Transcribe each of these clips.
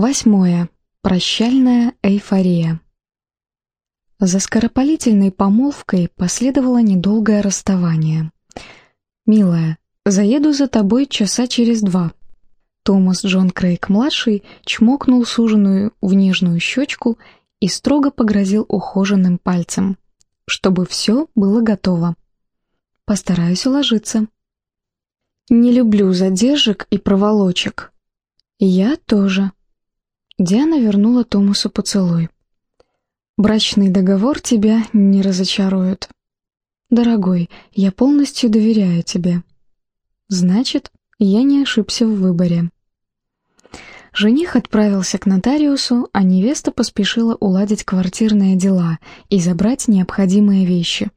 Восьмое. Прощальная эйфория. За скоропалительной помолвкой последовало недолгое расставание. «Милая, заеду за тобой часа через два». Томас Джон Крейг-младший чмокнул суженую в нежную щечку и строго погрозил ухоженным пальцем, чтобы все было готово. «Постараюсь уложиться». «Не люблю задержек и проволочек». «Я тоже», Диана вернула Томасу поцелуй. «Брачный договор тебя не разочарует. Дорогой, я полностью доверяю тебе. Значит, я не ошибся в выборе». Жених отправился к нотариусу, а невеста поспешила уладить квартирные дела и забрать необходимые вещи.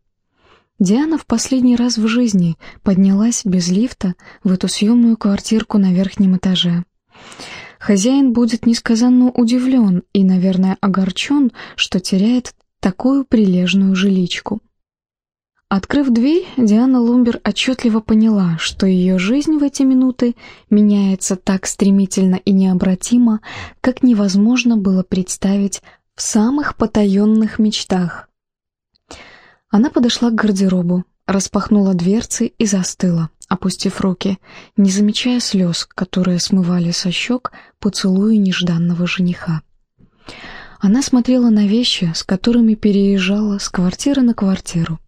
Диана в последний раз в жизни поднялась без лифта в эту съемную квартирку на верхнем этаже. Хозяин будет несказанно удивлен и, наверное, огорчен, что теряет такую прилежную жиличку. Открыв дверь, Диана Лумбер отчетливо поняла, что ее жизнь в эти минуты меняется так стремительно и необратимо, как невозможно было представить в самых потаенных мечтах. Она подошла к гардеробу, распахнула дверцы и застыла, опустив руки, не замечая слез, которые смывали со щек поцелуи нежданного жениха. Она смотрела на вещи, с которыми переезжала с квартиры на квартиру,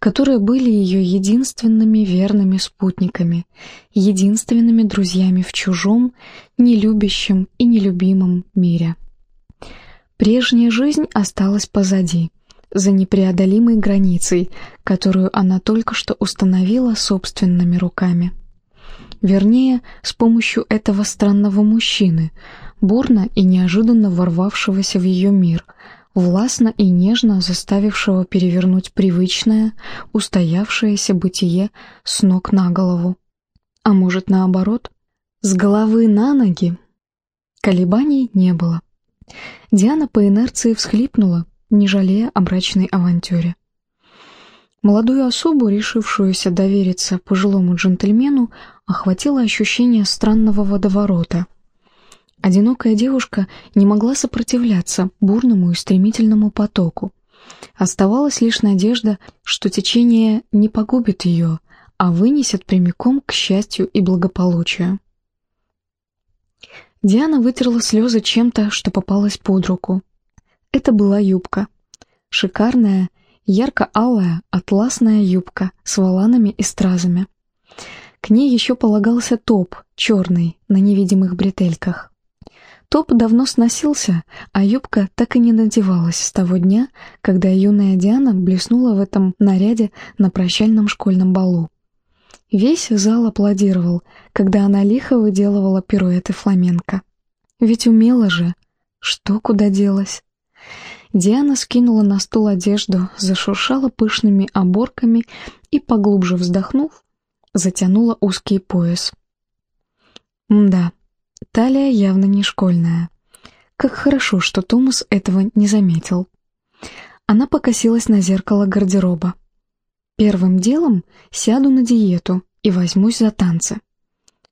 которые были ее единственными верными спутниками, единственными друзьями в чужом, нелюбящем и нелюбимом мире. Прежняя жизнь осталась позади — за непреодолимой границей, которую она только что установила собственными руками. Вернее, с помощью этого странного мужчины, бурно и неожиданно ворвавшегося в ее мир, властно и нежно заставившего перевернуть привычное, устоявшееся бытие с ног на голову. А может, наоборот, с головы на ноги? Колебаний не было. Диана по инерции всхлипнула, не жалея о брачной авантюре. Молодую особу, решившуюся довериться пожилому джентльмену, охватило ощущение странного водоворота. Одинокая девушка не могла сопротивляться бурному и стремительному потоку. Оставалась лишь надежда, что течение не погубит ее, а вынесет прямиком к счастью и благополучию. Диана вытерла слезы чем-то, что попалось под руку. Это была юбка. Шикарная, ярко-алая, атласная юбка с воланами и стразами. К ней еще полагался топ, черный, на невидимых бретельках. Топ давно сносился, а юбка так и не надевалась с того дня, когда юная Диана блеснула в этом наряде на прощальном школьном балу. Весь зал аплодировал, когда она лихо выделывала пируэты фламенко. Ведь умела же. Что куда делась? Диана скинула на стол одежду, зашуршала пышными оборками и, поглубже вздохнув, затянула узкий пояс. Да, талия явно не школьная. Как хорошо, что Томас этого не заметил. Она покосилась на зеркало гардероба. Первым делом сяду на диету и возьмусь за танцы.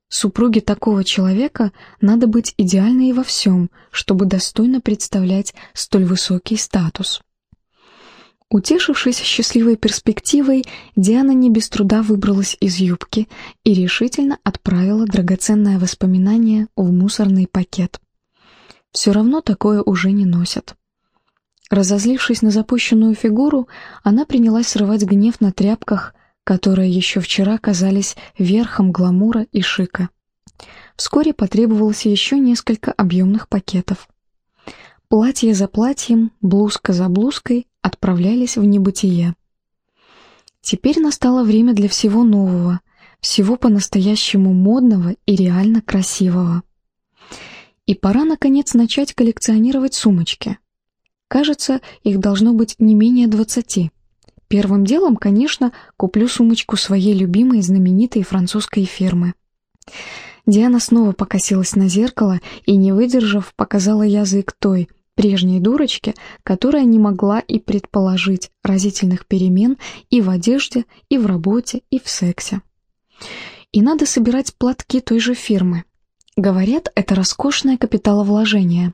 Супруге такого человека надо быть идеальной во всем, чтобы достойно представлять столь высокий статус. Утешившись счастливой перспективой, Диана не без труда выбралась из юбки и решительно отправила драгоценное воспоминание в мусорный пакет. Все равно такое уже не носят. Разозлившись на запущенную фигуру, она принялась срывать гнев на тряпках, которые еще вчера казались верхом гламура и шика. Вскоре потребовалось еще несколько объемных пакетов. Платье за платьем, блузка за блузкой отправлялись в небытие. Теперь настало время для всего нового, всего по-настоящему модного и реально красивого. И пора, наконец, начать коллекционировать сумочки. Кажется, их должно быть не менее двадцати. Первым делом, конечно, куплю сумочку своей любимой знаменитой французской фирмы. Диана снова покосилась на зеркало и, не выдержав, показала язык той, прежней дурочке, которая не могла и предположить разительных перемен и в одежде, и в работе, и в сексе. И надо собирать платки той же фирмы. Говорят, это роскошное капиталовложение.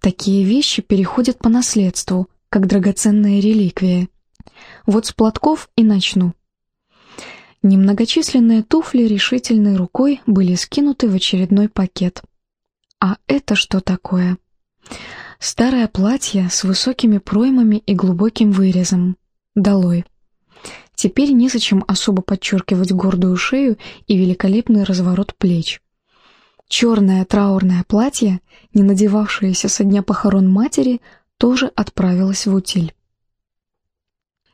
Такие вещи переходят по наследству, как драгоценная реликвия. Вот с платков и начну. Немногочисленные туфли решительной рукой были скинуты в очередной пакет. А это что такое? Старое платье с высокими проймами и глубоким вырезом. Долой. Теперь незачем особо подчеркивать гордую шею и великолепный разворот плеч. Черное траурное платье, не надевавшееся со дня похорон матери, тоже отправилось в утиль.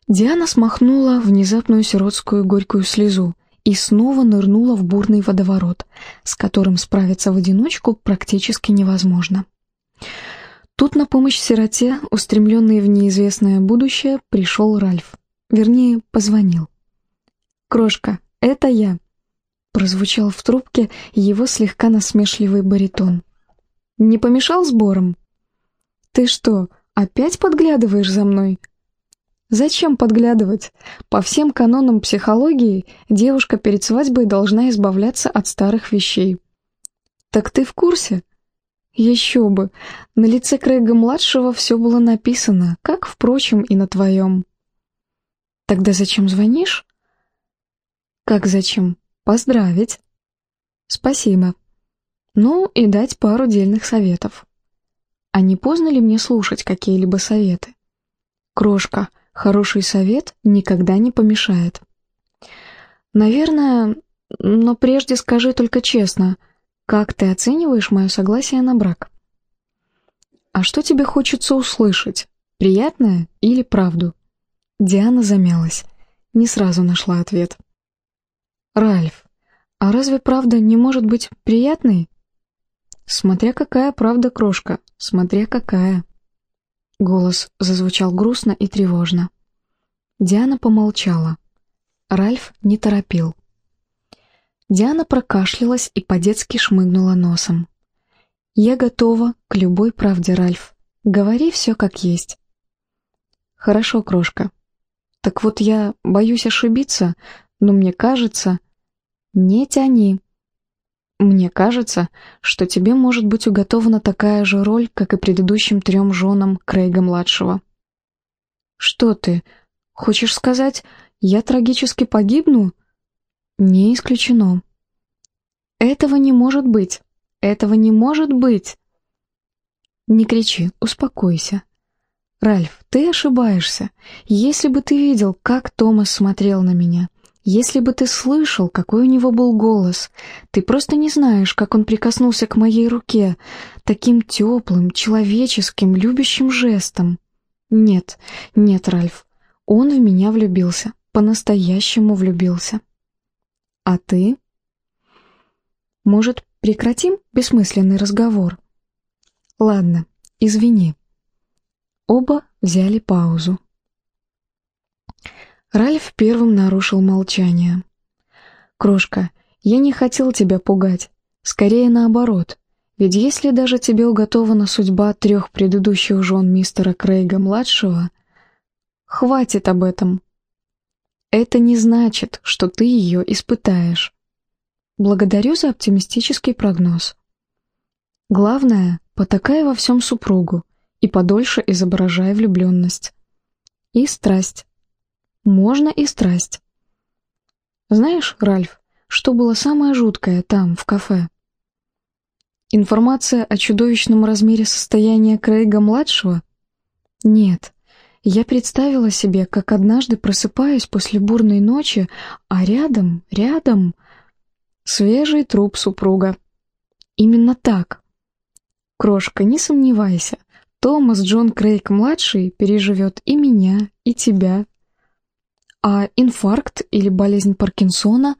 Диана смахнула внезапную сиротскую горькую слезу и снова нырнула в бурный водоворот, с которым справиться в одиночку практически невозможно. Тут на помощь сироте, устремленный в неизвестное будущее, пришел Ральф. Вернее, позвонил. «Крошка, это я», прозвучал в трубке его слегка насмешливый баритон. «Не помешал сбором?» «Ты что, опять подглядываешь за мной?» «Зачем подглядывать? По всем канонам психологии девушка перед свадьбой должна избавляться от старых вещей». «Так ты в курсе?» «Еще бы! На лице Крейга-младшего все было написано, как, впрочем, и на твоем». «Тогда зачем звонишь?» «Как зачем? Поздравить. Спасибо. Ну и дать пару дельных советов. А не поздно ли мне слушать какие-либо советы? Крошка, хороший совет никогда не помешает. Наверное, но прежде скажи только честно, как ты оцениваешь мое согласие на брак? А что тебе хочется услышать, приятное или правду? Диана замялась, не сразу нашла ответ. «Ральф, а разве правда не может быть приятной?» «Смотря какая правда, крошка, смотря какая». Голос зазвучал грустно и тревожно. Диана помолчала. Ральф не торопил. Диана прокашлялась и по-детски шмыгнула носом. «Я готова к любой правде, Ральф. Говори все как есть». «Хорошо, крошка. Так вот я боюсь ошибиться, но мне кажется, «Не тяни». «Мне кажется, что тебе может быть уготована такая же роль, как и предыдущим трем женам Крейга-младшего». «Что ты? Хочешь сказать, я трагически погибну?» «Не исключено». «Этого не может быть! Этого не может быть!» «Не кричи, успокойся». «Ральф, ты ошибаешься. Если бы ты видел, как Томас смотрел на меня, если бы ты слышал, какой у него был голос, ты просто не знаешь, как он прикоснулся к моей руке, таким теплым, человеческим, любящим жестом. Нет, нет, Ральф, он в меня влюбился, по-настоящему влюбился. А ты? Может, прекратим бессмысленный разговор? Ладно, извини. Оба взяли паузу. Ральф первым нарушил молчание. «Крошка, я не хотел тебя пугать. Скорее наоборот. Ведь если даже тебе уготована судьба трех предыдущих жен мистера Крейга-младшего, хватит об этом. Это не значит, что ты ее испытаешь. Благодарю за оптимистический прогноз. Главное, потакай во всем супругу и подольше изображай влюбленность. И страсть. Можно и страсть. Знаешь, Ральф, что было самое жуткое там, в кафе? Информация о чудовищном размере состояния Крейга-младшего? Нет. Я представила себе, как однажды просыпаюсь после бурной ночи, а рядом, рядом... Свежий труп супруга. Именно так. Крошка, не сомневайся, Томас Джон Крейг-младший переживет и меня, и тебя, а инфаркт или болезнь Паркинсона?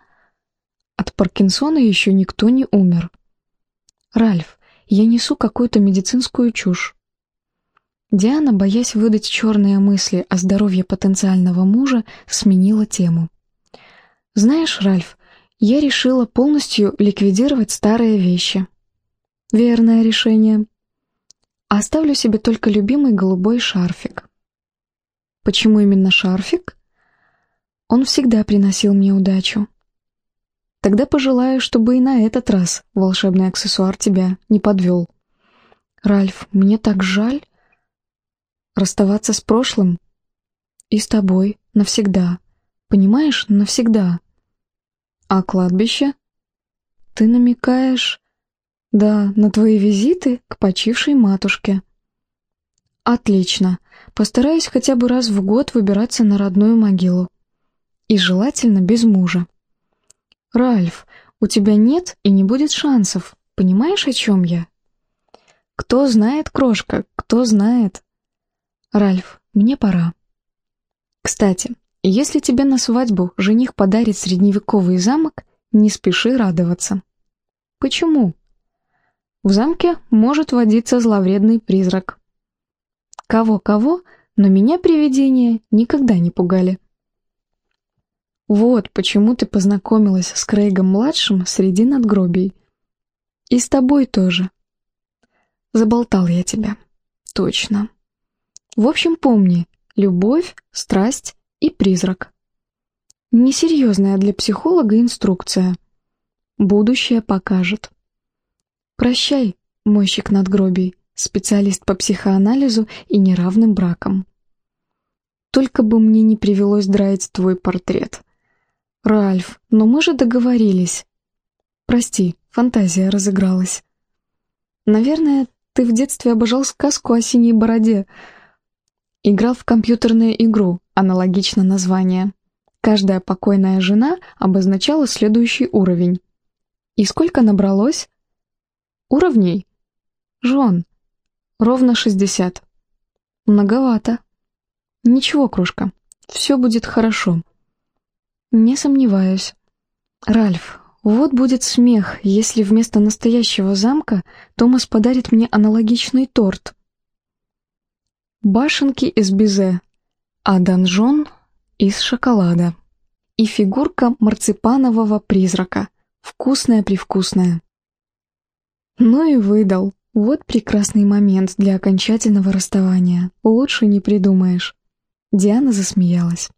От Паркинсона еще никто не умер. Ральф, я несу какую-то медицинскую чушь. Диана, боясь выдать черные мысли о здоровье потенциального мужа, сменила тему. «Знаешь, Ральф, я решила полностью ликвидировать старые вещи». «Верное решение. Оставлю себе только любимый голубой шарфик». «Почему именно шарфик?» Он всегда приносил мне удачу. Тогда пожелаю, чтобы и на этот раз волшебный аксессуар тебя не подвел. Ральф, мне так жаль расставаться с прошлым и с тобой навсегда. Понимаешь, навсегда. А кладбище? Ты намекаешь... Да, на твои визиты к почившей матушке. Отлично. Постараюсь хотя бы раз в год выбираться на родную могилу. И желательно без мужа. Ральф, у тебя нет и не будет шансов. Понимаешь, о чем я? Кто знает, крошка, кто знает. Ральф, мне пора. Кстати, если тебе на свадьбу жених подарит средневековый замок, не спеши радоваться. Почему? В замке может водиться зловредный призрак. Кого-кого, но меня привидения никогда не пугали. Вот почему ты познакомилась с Крейгом-младшим среди надгробий. И с тобой тоже. Заболтал я тебя. Точно. В общем, помни, любовь, страсть и призрак. Несерьезная для психолога инструкция. Будущее покажет. Прощай, мойщик надгробий, специалист по психоанализу и неравным бракам. Только бы мне не привелось драить твой портрет. «Ральф, но мы же договорились». «Прости, фантазия разыгралась». «Наверное, ты в детстве обожал сказку о синей бороде». Играл в компьютерную игру, аналогично название. Каждая покойная жена обозначала следующий уровень. И сколько набралось? Уровней? Жен. Ровно 60. Многовато. Ничего, кружка, все будет хорошо. «Не сомневаюсь. Ральф, вот будет смех, если вместо настоящего замка Томас подарит мне аналогичный торт. Башенки из безе, а донжон из шоколада. И фигурка марципанового призрака, вкусная-привкусная. Ну и выдал. Вот прекрасный момент для окончательного расставания. Лучше не придумаешь. Диана засмеялась.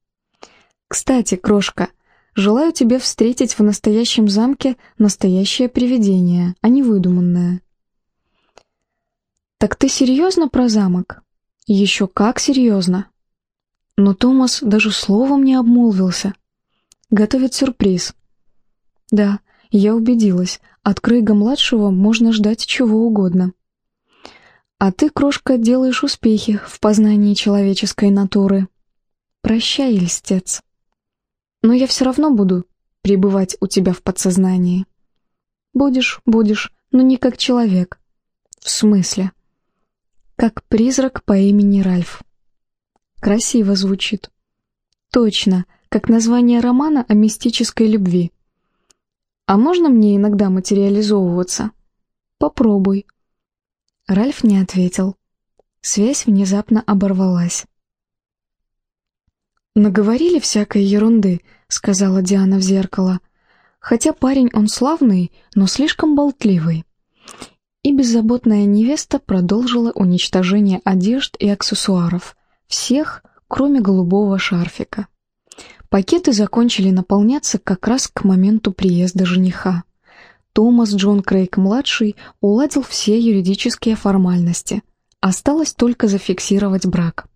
Кстати, крошка, желаю тебе встретить в настоящем замке настоящее привидение, а не выдуманное. Так ты серьезно про замок? Еще как серьезно. Но Томас даже словом не обмолвился. Готовит сюрприз. Да, я убедилась, от Крейга-младшего можно ждать чего угодно. А ты, крошка, делаешь успехи в познании человеческой натуры. Прощай, льстец но я все равно буду пребывать у тебя в подсознании. Будешь, будешь, но не как человек. В смысле? Как призрак по имени Ральф. Красиво звучит. Точно, как название романа о мистической любви. А можно мне иногда материализовываться? Попробуй. Ральф не ответил. Связь внезапно оборвалась. «Наговорили всякой ерунды», — сказала Диана в зеркало. «Хотя парень он славный, но слишком болтливый». И беззаботная невеста продолжила уничтожение одежд и аксессуаров, всех, кроме голубого шарфика. Пакеты закончили наполняться как раз к моменту приезда жениха. Томас Джон Крейг-младший уладил все юридические формальности. Осталось только зафиксировать брак.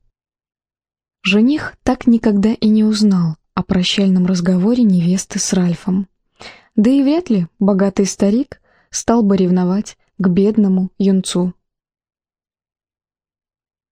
Жених так никогда и не узнал о прощальном разговоре невесты с Ральфом. Да и вряд ли богатый старик стал бы ревновать к бедному юнцу.